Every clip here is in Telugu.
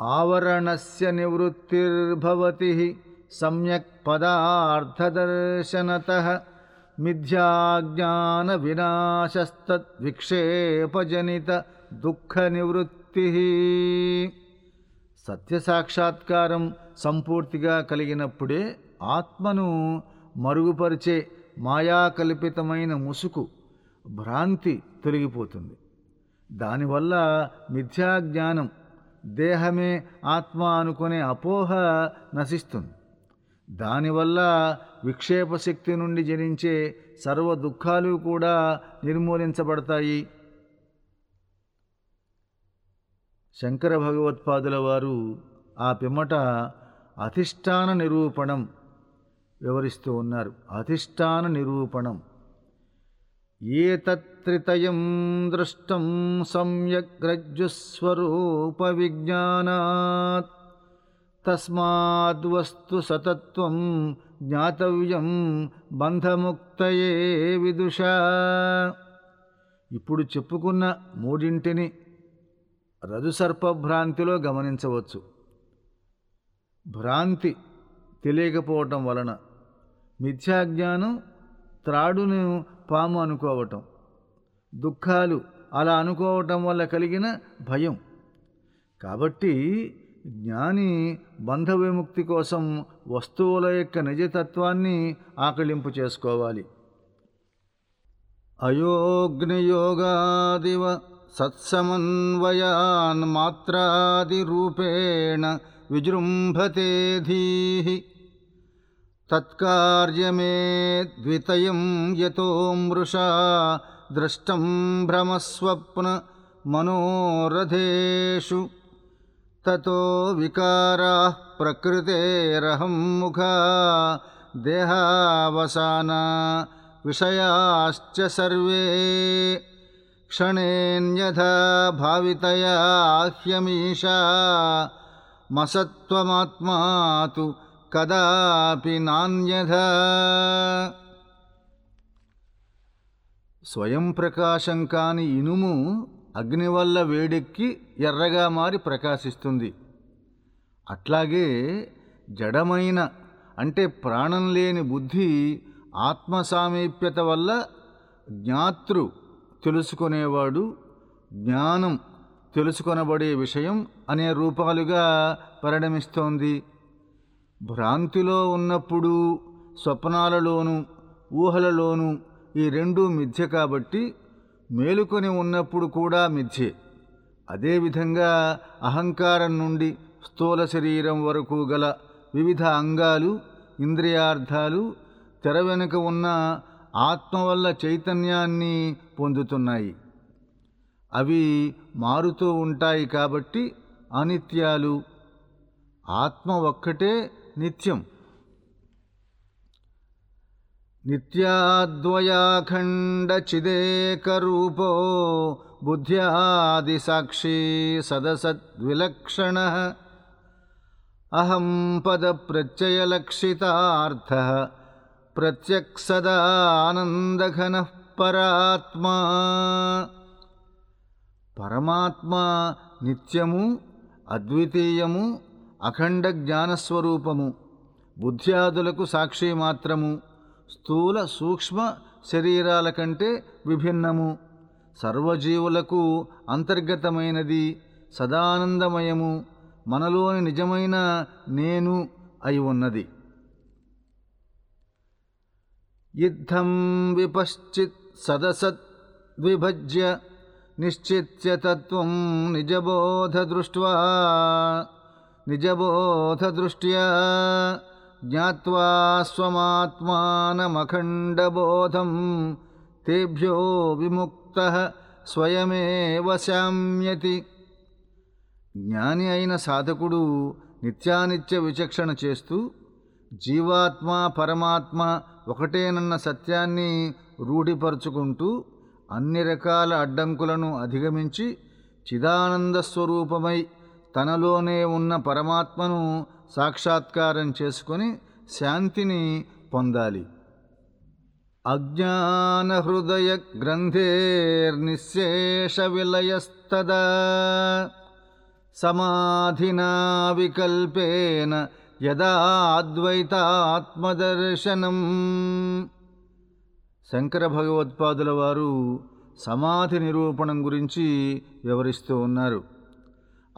ఆవరణస్య నివృత్తిర్భవతి సమ్యక్ పదార్థదర్శనత మిథ్యాజ్ఞాన వినాశస్తద్విక్షేపజనిత దుఃఖ నివృత్తి సత్యసాక్షాత్కారం సంపూర్తిగా కలిగినప్పుడే ఆత్మను మరుగుపరిచే మాయాకల్పితమైన ముసుకు భ్రాంతి తొలగిపోతుంది. దానివల్ల మిథ్యాజ్ఞానం దేహమే ఆత్మ అనుకునే అపోహ నశిస్తుంది. దానివల్ల విక్షేప శక్తి నుండి జనించే సర్వ దుఃఖాలు కూడా నిర్మూలించబడతాయి. శంకర భగవత్పాదుల వారు ఆ పిమ్మట అధిష్టాన నిరూపణం వివరిస్తూ ఉన్నారు. అధిష్టాన నిరూపణం. ఏతత్రితయం దృష్టం సమ్యగ్రజ్జుస్వరూప విజ్ఞానాత్ తస్మాద్వస్తు సతత్వం జ్ఞాతవ్యం బంధముక్తయే విదుష. ఇప్పుడు చెప్పుకున్న మూడింటిని రజుసర్పభ్రాంతిలో గమనించవచ్చు. భ్రాంతి తెలియకపోవటం వలన మిథ్యాజ్ఞానం త్రాడును పాము అనుకోవటం. దుఃఖాలు అలా అనుకోవటం వల్ల కలిగిన భయం. కాబట్టి జ్ఞాని బంధ విముక్తి కోసం వస్తువుల యొక్క నిజతత్వాన్ని ఆకలింపు చేసుకోవాలి. అయోగ్నియోగాదివ సత్సమన్వయాన్ మాత్రాదిరూపేణ విజృంభతే ధీహి तत्कार्यमे द्वितयं यतो मृषा द्रष्टं भ्रमस्वप्नमनोरथेषु ततो विकाराः प्रकृतेरहं मुखा देहावसाना विषयाश्च सर्वे। क्षणेऽन्यथा भावितया ह्यमीश मसत्वमात्मा तु కదాపి నాణ్యథ. స్వయం ప్రకాశం కాని ఇనుము అగ్ని వల్ల వేడెక్కి ఎర్రగా మారి ప్రకాశిస్తుంది. అట్లాగే జడమైన అంటే ప్రాణం లేని బుద్ధి ఆత్మ సామీప్యత వల్ల జ్ఞాతృ తెలుసుకునేవాడు జ్ఞానం తెలుసుకొనబడే విషయం అనే రూపాలుగా పరిణమిస్తోంది. భ్రాంతిలో ఉన్నప్పుడు స్వప్నాలలోనూ ఊహలలోనూ ఈ రెండూ మిథ్య కాబట్టి మేలుకొని ఉన్నప్పుడు కూడా మిథ్యే. అదేవిధంగా అహంకారం నుండి స్థూల శరీరం వరకు గల వివిధ అంగాలు ఇంద్రియార్థాలు తెర వెనుక ఉన్న ఆత్మ వల్ల చైతన్యాన్ని పొందుతున్నాయి. అవి మారుతూ ఉంటాయి కాబట్టి అనిత్యాలు ఆత్మ ఒక్కటే నిత్యం. నిత్యాద్వయాఖండచిదేకరూపో బుద్ధ్యాదిసాక్షీ సదసద్విలక్షణ. అహం పద ప్రత్యయలక్షితార్థ ప్రత్యక్ పరాత్మా. పరమాత్మ నిత్యము అద్వితీయము అఖండ జ్ఞానస్వరూపము బుద్ధ్యాదులకు సాక్షి మాత్రము స్థూల సూక్ష్మ శరీరాల కంటే విభిన్నము. సర్వజీవులకు అంతర్గతమైనది సదానందమయము మనలోని నిజమైన నేను అయి ఉన్నది. యుద్ధం విపశ్చిత్ సదసత్ విభజ్య నిశ్చిత్య తత్వం నిజబోధదృష్ట్వా నిజబోధదృష్ట్యా జ్ఞాత్వా స్వమాత్మానమఖండబోధం. తేభ్యో విముక్త స్వయమేవ శామ్యతి. జ్ఞాని అయిన సాధకుడు నిత్యానిత్య విచక్షణ చేస్తూ జీవాత్మ పరమాత్మ ఒకటేనన్న సత్యాన్ని రూఢిపరుచుకుంటూ అన్ని రకాల అడ్డంకులను అధిగమించి చిదానంద స్వరూపమై తనలోనే ఉన్న పరమాత్మను సాక్షాత్కారం చేసుకొని శాంతిని పొందాలి. అజ్ఞానహృదయ గ్రంథేర్నిశేష విలయస్తదా సమాధినా వికల్పేన యదాద్వైతాత్మదర్శనం. శంకర భగవత్పాదుల వారు సమాధి నిరూపణం గురించి వివరిస్తూ ఉన్నారు.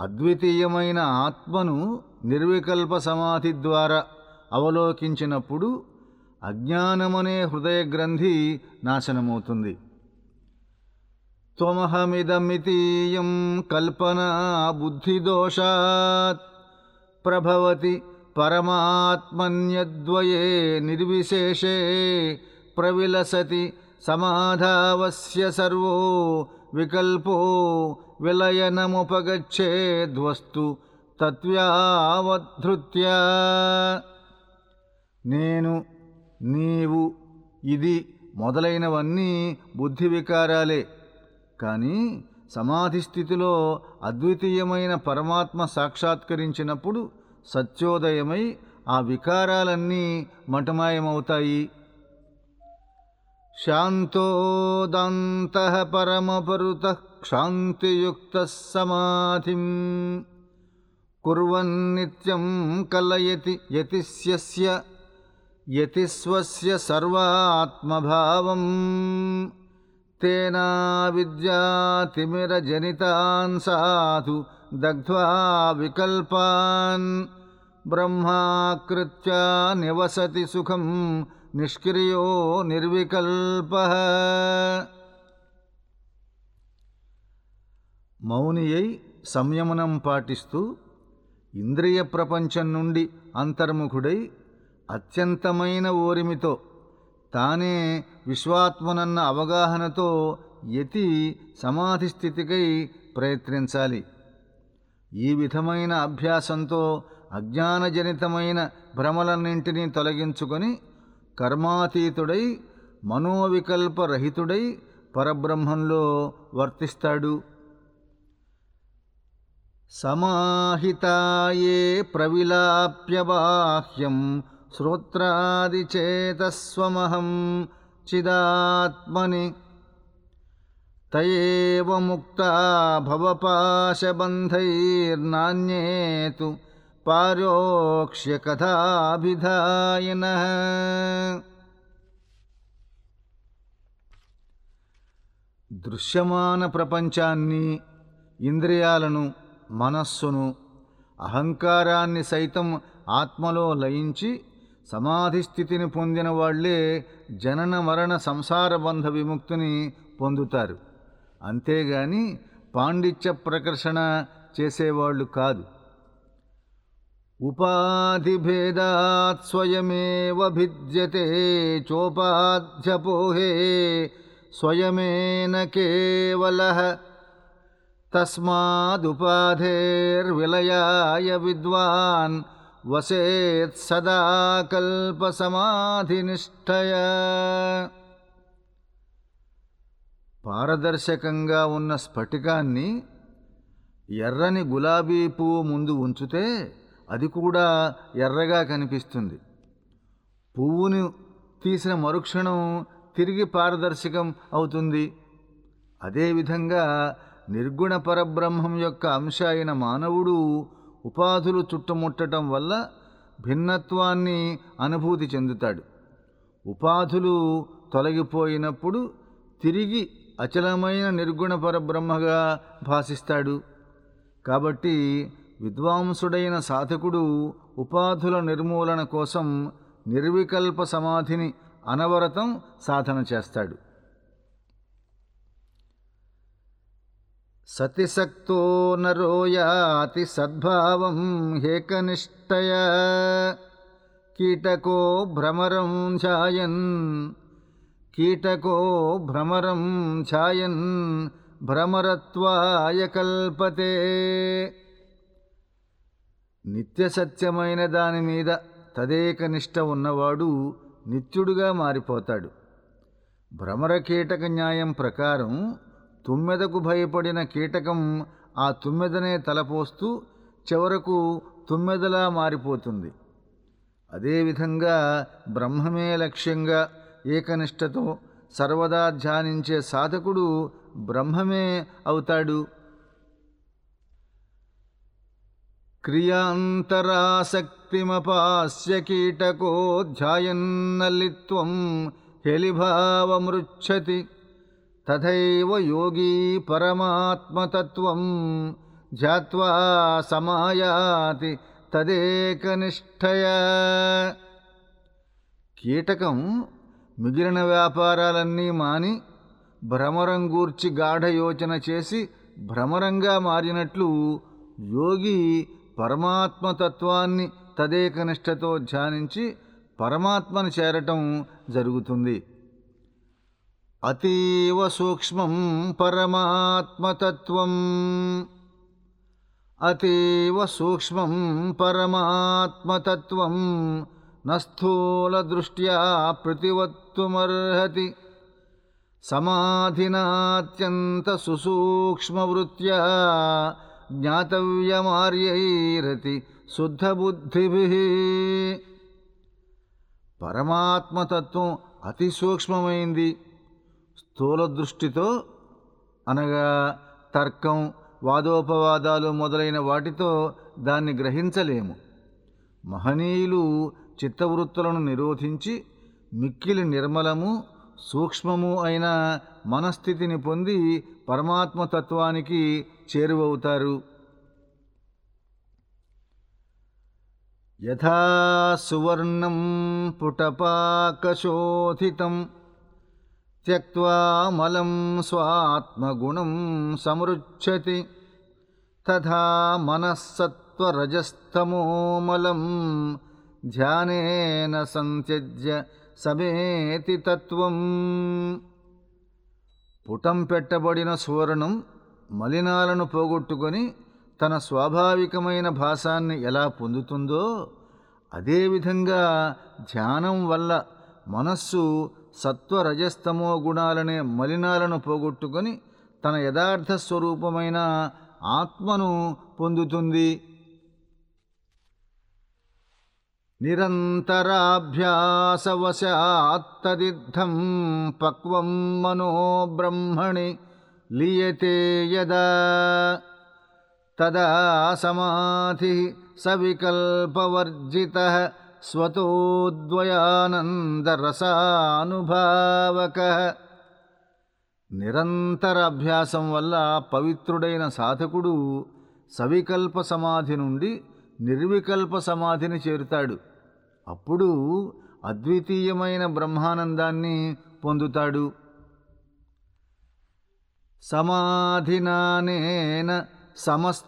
అద్వితీయమైన ఆత్మను నిర్వికల్ప సమాధి ద్వారా అవలోకించినప్పుడు అజ్ఞానమనే హృదయ గ్రంథి నాశనమవుతుంది. త్వమహమిదమితీయం కల్పనా బుద్ధిదోషాత్ ప్రభవతి పరమాత్మన్యద్వయే నిర్విశేషే ప్రవిలసతి సమాధావస్య సర్వో వికల్పో విలయనముపగచ్చేద్వస్తు తత్వ్యావధృత్యా. నేను నీవు ఇది మొదలైనవన్నీ బుద్ధి వికారాలే కానీ సమాధి స్థితిలో అద్వితీయమైన పరమాత్మ సాక్షాత్కరించినప్పుడు సత్యోదయమై ఆ వికారాలన్నీ మటమాయమవుతాయి. శాంతోదంత పరమపరుత क्षान्तियुक्तः समाधिं कुर्वन्नित्यं कलयति यतिस्यस्य यतिस्वस्य सर्वात्मभावम्। तेनाविद्यातिमिरजनितान् साधु दग्ध्वा विकल्पान्। ब्रह्माकृत्या निवसति सुखं निष्क्रियो निर्विकल्पः। మౌనియై సంయమనం పాటిస్తూ ఇంద్రియ ప్రపంచం నుండి అంతర్ముఖుడై అత్యంతమైన ఓరిమితో తానే విశ్వాత్మనన్న అవగాహనతో యతి సమాధి స్థితికై ప్రయత్నించాలి. ఈ విధమైన అభ్యాసంతో అజ్ఞానజనితమైన భ్రమలన్నింటినీ తొలగించుకొని కర్మాతీతుడై మనోవికల్పరహితుడై పరబ్రహ్మంలో వర్తిస్తాడు. సమాహితాయే ప్రవిలాప్య బాహ్యం శ్రోత్రాదిచేతస్వమహం చిదాత్మని. తయేవ ముక్తా భవపాశబంధైర్నాణ్యేతు పారోక్ష్య దృశ్యమాన ప్రపంచాన్ని ఇంద్రియాలను మనస్సును అహంకారాన్ని సైతం ఆత్మలో లయించి సమాధి స్థితిని పొందిన వాళ్ళే జనన మరణ సంసార బంధ విముక్తిని పొందుతారు. అంతేగాని పాండిత్య ప్రకర్షణ చేసేవాళ్ళు కాదు. ఉపాధిభేదాత్ స్వయమేవ భిద్యతే చోపాధ్యపోహే స్వయమేన కేవల తస్మాదుపాధేర్విలయాయ విద్వాన్ వసేత్ సదా కల్పసమాధినిష్టయ పారదర్శకంగా ఉన్న స్ఫటికాన్ని ఎర్రని గులాబీ పువ్వు ముందు ఉంచితే అది కూడా ఎర్రగా కనిపిస్తుంది. పువ్వును తీసిన మరుక్షణం తిరిగి పారదర్శకం అవుతుంది. అదేవిధంగా నిర్గుణ పరబ్రహ్మం యొక్క అంశ అయిన మానవుడు ఉపాధులు చుట్టుముట్టడం వల్ల భిన్నత్వాన్ని అనుభూతి చెందుతాడు. ఉపాధులు తొలగిపోయినప్పుడు తిరిగి అచలమైన నిర్గుణ పరబ్రహ్మగా భాసిస్తాడు. కాబట్టి విద్వాంసుడైన సాధకుడు ఉపాధుల నిర్మూలన కోసం నిర్వికల్ప సమాధిని అనవరతం సాధన చేస్తాడు. సతిసక్తో నరో యాతి సద్భావం హేకనిష్టయ కీటకో భ్రమరం ఛాయన్ కీటకో భ్రమరం ఛాయన్ భ్రమరత్వాయ కల్పతే. నిత్య సత్యమైన దాని మీద తదేక నిష్ట ఉన్నవాడు నిత్యుడుగా మారిపోతాడు. భ్రమర కీటక న్యాయం ప్రకారం తుమ్మెదకు భయపడిన కీటకం ఆ తుమ్మెదనే తలపోస్తూ చివరకు తుమ్మెదలా మారిపోతుంది. అదేవిధంగా బ్రహ్మమే లక్ష్యంగా ఏకనిష్టతో సర్వదా ధ్యానించే సాధకుడు బ్రహ్మమే అవుతాడు. క్రియాంతరాసక్తిమపాస్య కీటకోధ్యాయన్నలిత్వం హెలిభావమృచ్చతి తథైవ యోగీ పరమాత్మతత్వం ధ్యాత్వా సమాయాతి తదేకనిష్టయ. కీటకం మిగిలిన వ్యాపారాలన్నీ మాని భ్రమరం గూర్చి గాఢయోచన చేసి భ్రమరంగా మారినట్లు యోగి పరమాత్మతత్వాన్ని తదేకనిష్టతో ధ్యానించి పరమాత్మను చేరటం జరుగుతుంది. అతీవ సూక్ష్మం పరమాత్మతత్వం. అతీవ సూక్ష్మం పరమాత్మతత్వం నస్థూలదృష్ట్యా ప్రతివత్తుమర్హతి. సమాధినాత్యంత సుసూక్ష్మవృత్యా జ్ఞాతవ్యమార్యైరతి శుద్ధబుద్ధిభి. పరమాత్మతత్వం అతి సూక్ష్మమైంది. స్థూల దృష్టితో అనగా తర్కం వాదోపవాదాలు మొదలైన వాటితో దాన్ని గ్రహించలేము. మహనీయులు చిత్తవృత్తులను నిరోధించి మిక్కిలి నిర్మలము సూక్ష్మము అయిన మనస్థితిని పొంది పరమాత్మతత్వానికి చేరువవుతారు. యథా సువర్ణం పుటపాకశోధితం త్యక్వా మలం స్వాత్మగుణం సమృచ్చతి తథా మనస్సత్వరజస్తమోమలం ధ్యానేన సంత్యజ్య సమేతి తత్వం పుటం పెట్టబడిన సువర్ణం మలినాలను పోగొట్టుకొని తన స్వాభావికమైన భాసాన్ని ఎలా పొందుతుందో అదేవిధంగా ధ్యానం వల్ల మనస్సు సత్వరజస్తమో గుణాలనే మలినాలను పోగొట్టుకొని తన యథార్థ స్వరూపమైన ఆత్మను పొందుతుంది. నిరంతరాభ్యాసవశాత్తదిద్ధం పక్వం మనో బ్రహ్మణి లీయతే యదా. తదా సమాధి సవికల్పవర్జిత స్వతోద్వయానందరసానుభావక. నిరంతర అభ్యాసం వల్ల పవిత్రుడైన సాధకుడు సవికల్ప సమాధి నుండి నిర్వికల్ప సమాధిని చేరుతాడు. అప్పుడు అద్వితీయమైన బ్రహ్మానందాన్ని పొందుతాడు. సమాధినానేన సమస్త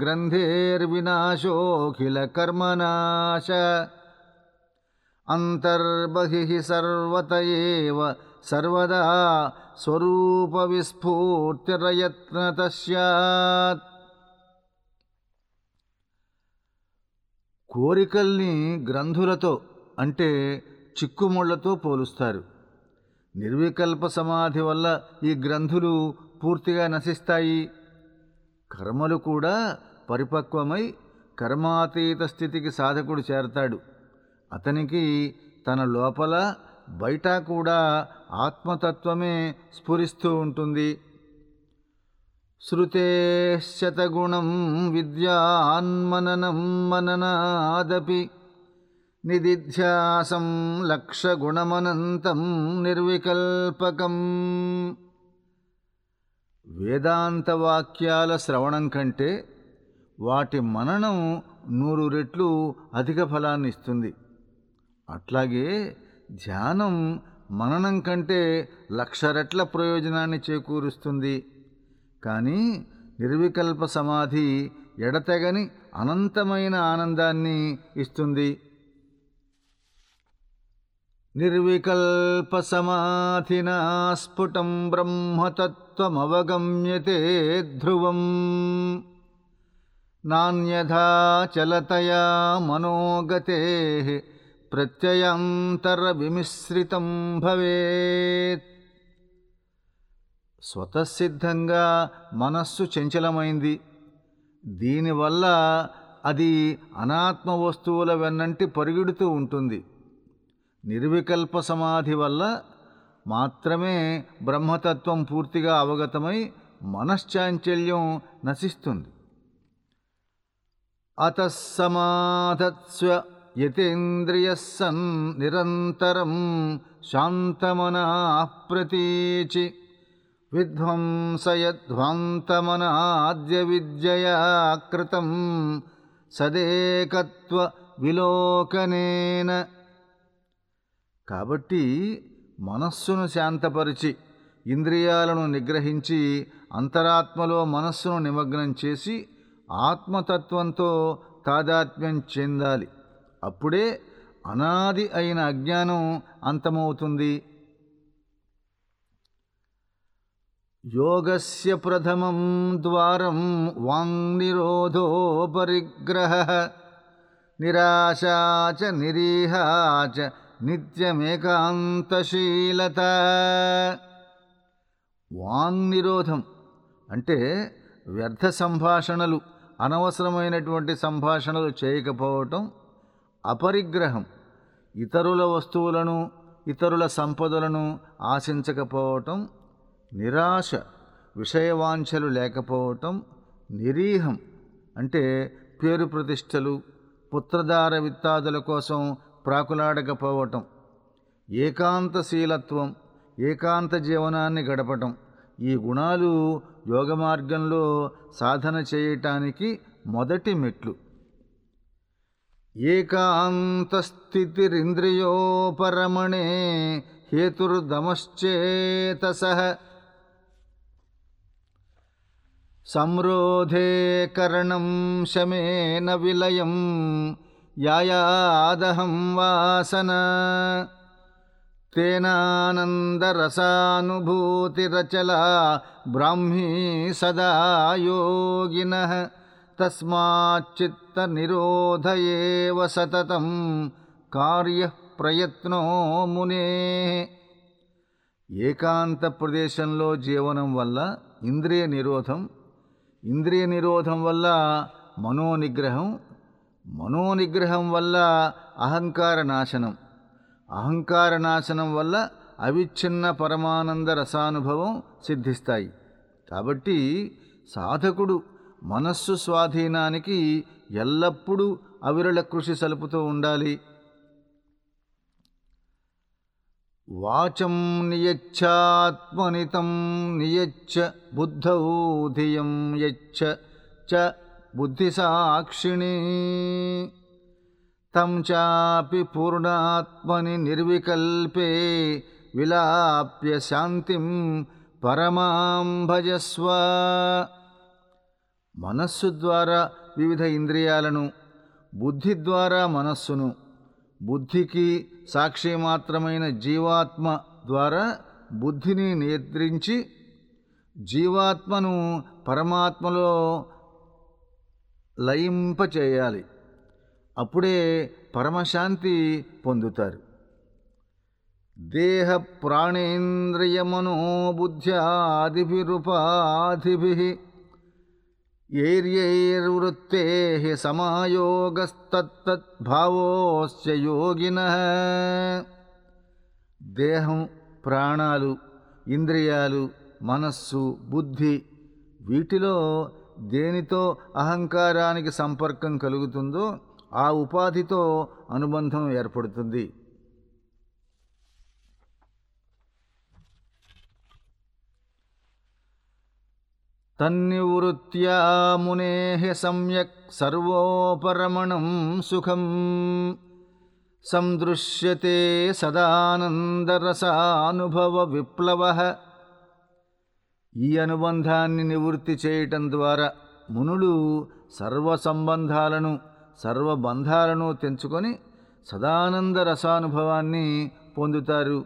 గ్రంథేర్వినాశోఖిల కర్మనాశ అంతర్బహి సర్వత ఏవ సర్వదా స్వరూప విస్ఫూర్తిరయత్నత కోరికల్ని గ్రంథులతో అంటే చిక్కుముళ్ళతో పోలుస్తారు. నిర్వికల్ప సమాధి వల్ల ఈ గ్రంథులు పూర్తిగా నశిస్తాయి. కర్మలు కూడా పరిపక్వమై కర్మాతీత స్థితికి సాధకుడు చేరతాడు. అతనికి తన లోపల బయట కూడా ఆత్మతత్వమే స్ఫురిస్తూ ఉంటుంది. శృతేశతగుణం విద్యాన్మననం మననాదపి నిదిధ్యాసం లక్షగుణమనంతం నిర్వికల్పకం. వేదాంత వాక్యాల శ్రవణం కంటే వాటి మననం నూరు రెట్లు అధిక ఫలాన్ని ఇస్తుంది. అట్లాగే ధ్యానం మననం కంటే లక్ష రెట్ల ప్రయోజనాన్ని చేకూరుస్తుంది. కానీ నిర్వికల్ప సమాధి ఎడతెగని అనంతమైన ఆనందాన్ని ఇస్తుంది. నిర్వికల్ప సమాధినా స్ఫుటం బ్రహ్మతత్వమవగమ్యతే ధ్రువం. నాణ్యథా చలతయా మనోగతే ప్రత్యయాంతరవిమిశ్రితం భవేత్. స్వతసిద్ధంగా మనస్సు చంచలమైంది. దీనివల్ల అది అనాత్మ వస్తువుల వెన్నంటి పరిగెడుతూ ఉంటుంది. నిర్వికల్ప సమాధి వల్ల మాత్రమే బ్రహ్మతత్వం పూర్తిగా అవగతమై మనశ్చాంచల్యం నశిస్తుంది. అతः యతేంద్రియసన్ యతేంద్రియ సన్ నిరంతరం శాంతమనాః ప్రతీచి విధ్వంసయధ్వాంతమనాద్య విద్యయా కృతం సదేకత్వ విలోకనేన కాబట్టి మనస్సును శాంతపరిచి ఇంద్రియాలను నిగ్రహించి అంతరాత్మలో మనస్సును నిమగ్నం చేసి ఆత్మతత్వంతో తాదాత్మ్యం చెందాలి. అప్పుడే అనాది అయిన అజ్ఞానం అంతమవుతుంది. యోగస్య ప్రథమం ద్వారం వాంగ్నిరోధో పరిగ్రహ. నిరాశా చ నిరీహా చ నిత్యమేకాంతశీలత. వాంగ్నిరోధం అంటే వ్యర్థ సంభాషణలు అనవసరమైనటువంటి సంభాషణలు చేయకపోవటం అపరిగ్రహం ఇతరుల వస్తువులను ఇతరుల సంపదలను ఆశించకపోవటం నిరాశ విషయవాంఛలు లేకపోవటం నిరీహం అంటే పేరు ప్రతిష్టలు పుత్రధార విత్తాదుల కోసం ప్రాకులాడకపోవటం ఏకాంతశీలత్వం ఏకాంత జీవనాన్ని గడపటం ఈ గుణాలు యోగ మార్గంలో సాధన చేయటానికి మొదటి మెట్లు. ఏకాంతస్థితిరింద్రియోపరమణే హేతుర్దమశ్చేతస. సంరోధే కరణం శమేన విలయం యాయాదహం వాసన తేనానందరసానుభూతిరచలా బ్రాహ్మీ సదా యోగిన తస్మాచ్చిత్తనిరోధ ఏవ సతతం కార్య ప్రయత్నో మునే ఏకాంత ప్రదేశంలో జీవనం వల్ల ఇంద్రియ నిరోధం ఇంద్రియ నిరోధం వల్ల మనోనిగ్రహం మనోనిగ్రహం వల్ల అహంకార నాశనం. అహంకార నాశనం వల్ల అవిచ్ఛిన్న పరమానంద రసానుభవం సిద్ధిస్తాయి. కాబట్టి సాధకుడు మనస్సు స్వాధీనానికి ఎల్లప్పుడూ అవిరళ కృషి సలుపుతూ ఉండాలి. వాచం నియచ్చాత్మనితం నియచ్చ బుద్ధౌ ధియం యచ్చ చ బుద్ధిసాక్షిణి. తం చాపి పూర్ణాత్మని నిర్వికల్పే విలాప్య శాంతిం పరమాం భజస్వ. మనస్సు ద్వారా వివిధ ఇంద్రియాలను బుద్ధి ద్వారా మనస్సును బుద్ధికి సాక్షి మాత్రమైన జీవాత్మ ద్వారా బుద్ధిని నియంత్రించి జీవాత్మను పరమాత్మలో లయింపచేయాలి. అప్పుడే పరమశాంతి పొందుతారు. దేహ ప్రాణేంద్రియమనోబుద్ధ్యాదిభిరుపాధిభి ఏర్యైర్వృత్తే సమాయోగస్తత్తద్భావోస్య యోగిన. దేహం ప్రాణాలు ఇంద్రియాలు మనస్సు బుద్ధి వీటిలో దేనితో అహంకారానికి సంపర్కం కలుగుతుందో ఆ ఉపాధితో అనుబంధం ఏర్పడుతుంది. తన్నివృత్యా మునే సమ్యక్ సర్వోపరమణం సుఖం సందృశ్యతే సదానందరసానుభవ విప్లవ ఈ అనుబంధాన్ని నివృత్తి చేయటం ద్వారా మునులు సర్వ సంబంధాలను సర్వబంధాలను తెంచుకొని సదానంద రసానుభవాన్ని పొందుతారు.